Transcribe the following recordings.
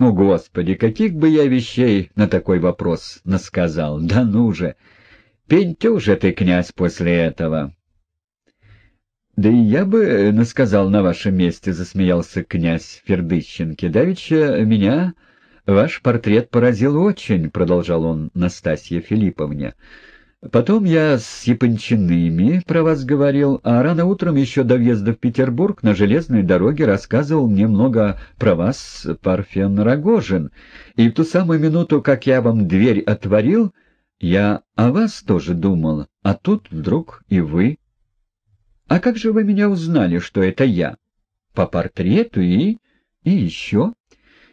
О, Господи, каких бы я вещей на такой вопрос насказал! Да ну же! Пентю же ты, князь, после этого!» «Да и я бы насказал на вашем месте», — засмеялся князь Фердыщенки. «Давеча меня ваш портрет поразил очень», — продолжал он Настасье Филипповне. «Потом я с Япончиными про вас говорил, а рано утром еще до въезда в Петербург на железной дороге рассказывал мне много про вас Парфен Рогожин. И в ту самую минуту, как я вам дверь отворил, я о вас тоже думал, а тут вдруг и вы». «А как же вы меня узнали, что это я?» «По портрету и... и еще...»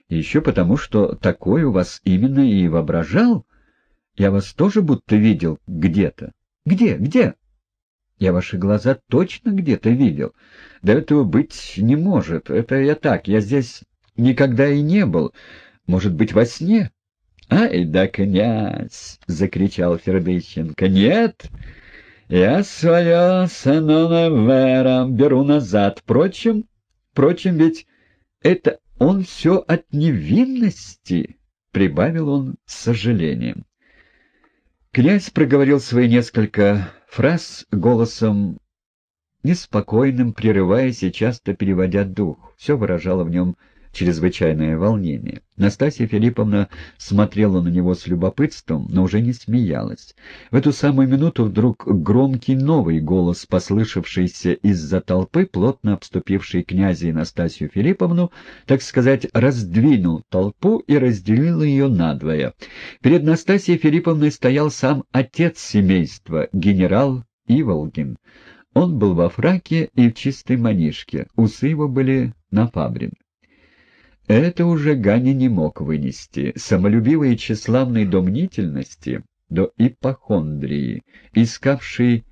«Еще потому, что такой у вас именно и воображал. Я вас тоже будто видел где-то». «Где? Где?» «Я ваши глаза точно где-то видел. Да этого быть не может. Это я так. Я здесь никогда и не был. Может быть, во сне?» «Ай да, князь!» — закричал Фердыщенко. «Нет!» Я свое Сенона беру назад. Впрочем, впрочем, ведь это он все от невинности, — прибавил он с сожалением. Князь проговорил свои несколько фраз голосом неспокойным, прерываясь и часто переводя дух. Все выражало в нем чрезвычайное волнение. Настасья Филипповна смотрела на него с любопытством, но уже не смеялась. В эту самую минуту вдруг громкий новый голос, послышавшийся из-за толпы, плотно обступивший князя и Настасью Филипповну, так сказать, раздвинул толпу и разделил ее надвое. Перед Настасьей Филипповной стоял сам отец семейства, генерал Иволгин. Он был во фраке и в чистой манишке, усы его были нафабрин. Это уже Ганя не мог вынести. Самолюбивой и тщеславной до мнительности, до ипохондрии, искавший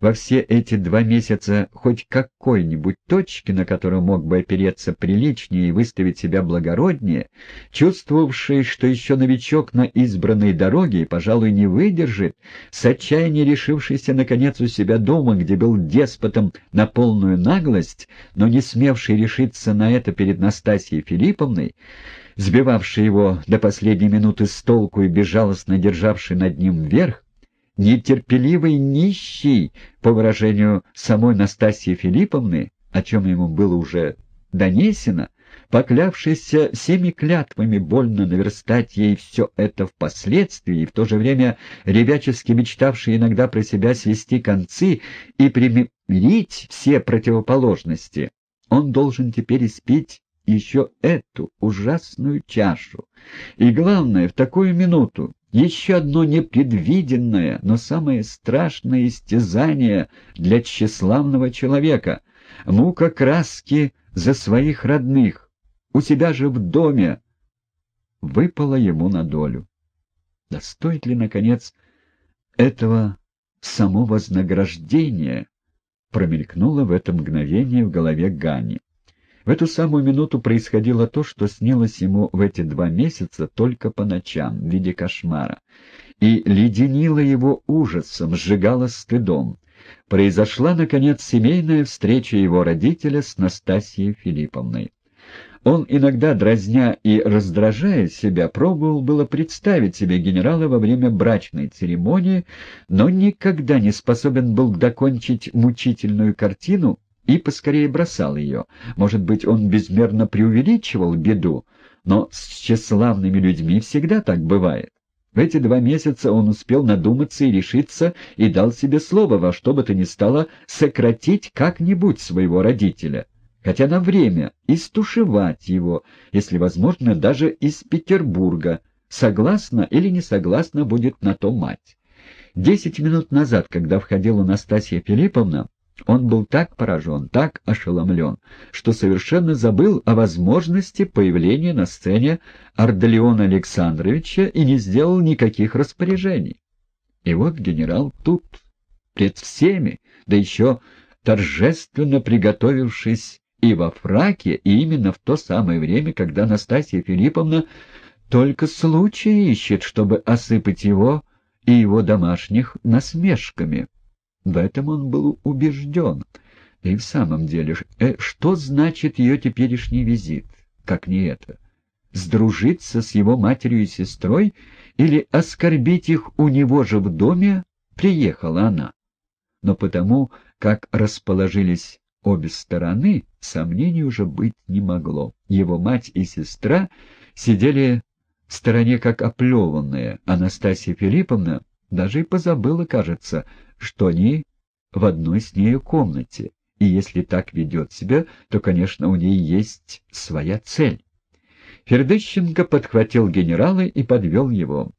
во все эти два месяца хоть какой-нибудь точки, на которую мог бы опереться приличнее и выставить себя благороднее, чувствовавший, что еще новичок на избранной дороге пожалуй, не выдержит, с отчаяния решившийся, наконец, у себя дома, где был деспотом на полную наглость, но не смевший решиться на это перед Настасьей Филипповной, сбивавший его до последней минуты с толку и безжалостно державший над ним верх, нетерпеливый нищий, по выражению самой Настасьи Филипповны, о чем ему было уже донесено, поклявшийся всеми клятвами больно наверстать ей все это впоследствии, и в то же время ребячески мечтавший иногда про себя свести концы и примирить все противоположности, он должен теперь испить еще эту ужасную чашу. И главное, в такую минуту, еще одно непредвиденное, но самое страшное истязание для тщеславного человека — мука краски за своих родных, у себя же в доме, выпала ему на долю. Да стоит ли, наконец, этого само вознаграждения, промелькнуло в это мгновение в голове Гани. В эту самую минуту происходило то, что снилось ему в эти два месяца только по ночам, в виде кошмара, и леденило его ужасом, сжигало стыдом. Произошла, наконец, семейная встреча его родителя с Настасьей Филипповной. Он иногда, дразня и раздражая себя, пробовал было представить себе генерала во время брачной церемонии, но никогда не способен был докончить мучительную картину, и поскорее бросал ее. Может быть, он безмерно преувеличивал беду, но с тщеславными людьми всегда так бывает. В эти два месяца он успел надуматься и решиться, и дал себе слово во что бы то ни стало сократить как-нибудь своего родителя, хотя на время истушевать его, если возможно, даже из Петербурга, согласна или не согласна будет на то мать. Десять минут назад, когда входила Настасья Филипповна, он был так поражен, так ошеломлен, что совершенно забыл о возможности появления на сцене Ардалиона Александровича и не сделал никаких распоряжений. И вот генерал тут, пред всеми, да еще торжественно приготовившись и во фраке, и именно в то самое время, когда Настасья Филипповна только случай ищет, чтобы осыпать его и его домашних насмешками. В этом он был убежден. И в самом деле, э, что значит ее теперешний визит, как не это? сдружиться с его матерью и сестрой или оскорбить их у него же в доме, приехала она. Но потому, как расположились обе стороны, сомнений уже быть не могло. Его мать и сестра сидели в стороне как оплеванные. Анастасия Филипповна даже и позабыла, кажется, что они в одной с нею комнате. И если так ведет себя, то, конечно, у ней есть своя цель. Фердыщенко подхватил генерала и подвел его.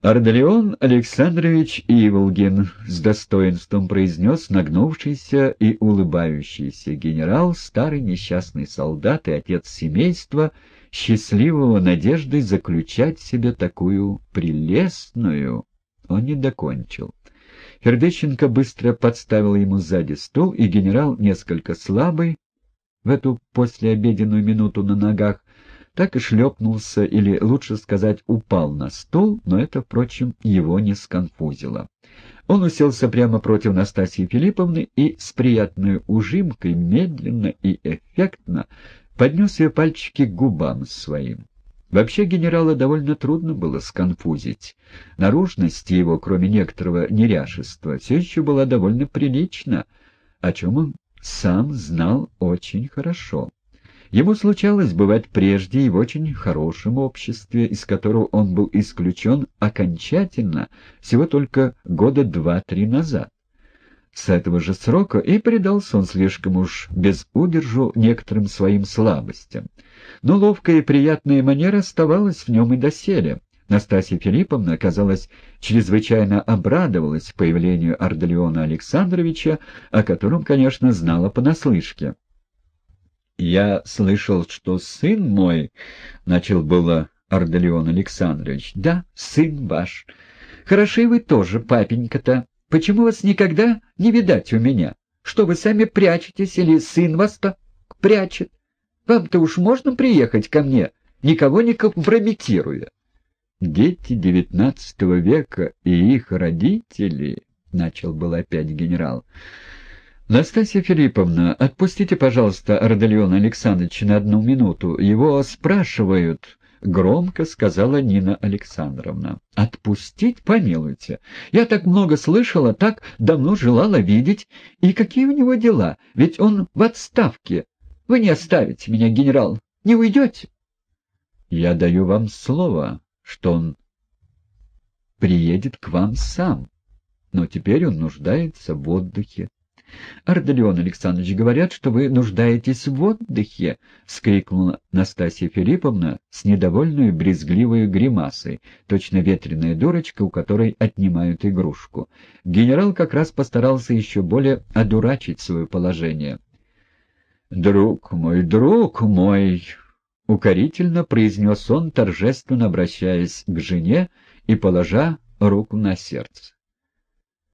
Ардалион Александрович Иволгин с достоинством произнес нагнувшийся и улыбающийся генерал, старый несчастный солдат и отец семейства, счастливого надеждой заключать себе такую прелестную. Он не докончил. Фердыщенко быстро подставил ему сзади стул, и генерал, несколько слабый, в эту послеобеденную минуту на ногах, так и шлепнулся, или, лучше сказать, упал на стул, но это, впрочем, его не сконфузило. Он уселся прямо против Настасьи Филипповны и с приятной ужимкой, медленно и эффектно, поднес ее пальчики к губам своим. Вообще генерала довольно трудно было сконфузить. Наружность его, кроме некоторого неряшества, все еще была довольно прилична, о чем он сам знал очень хорошо. Ему случалось бывать прежде и в очень хорошем обществе, из которого он был исключен окончательно всего только года два-три назад. С этого же срока и предался он слишком уж без удержу некоторым своим слабостям. Но ловкая и приятная манера оставалась в нем и доселе. Настасья Филипповна, казалось, чрезвычайно обрадовалась появлению Ардалиона Александровича, о котором, конечно, знала понаслышке. «Я слышал, что сын мой...» — начал было Ардалион Александрович. «Да, сын ваш. Хороши вы тоже, папенька-то. Почему вас никогда не видать у меня? Что вы сами прячетесь или сын вас-то прячет? Вам-то уж можно приехать ко мне, никого не компрометируя?» «Дети девятнадцатого века и их родители...» — начал был опять генерал. «Настасья Филипповна, отпустите, пожалуйста, Родолеона Александровича на одну минуту. Его спрашивают...» — громко сказала Нина Александровна. «Отпустить, помилуйте. Я так много слышала, так давно желала видеть. И какие у него дела? Ведь он в отставке. Вы не оставите меня, генерал. Не уйдете?» «Я даю вам слово, что он приедет к вам сам. Но теперь он нуждается в отдыхе. «Ардалион Александрович, говорят, что вы нуждаетесь в отдыхе!» — скрикнула Настасья Филипповна с недовольной брезгливой гримасой, точно ветреная дурочка, у которой отнимают игрушку. Генерал как раз постарался еще более одурачить свое положение. «Друг мой, друг мой!» — укорительно произнес он, торжественно обращаясь к жене и положа руку на сердце.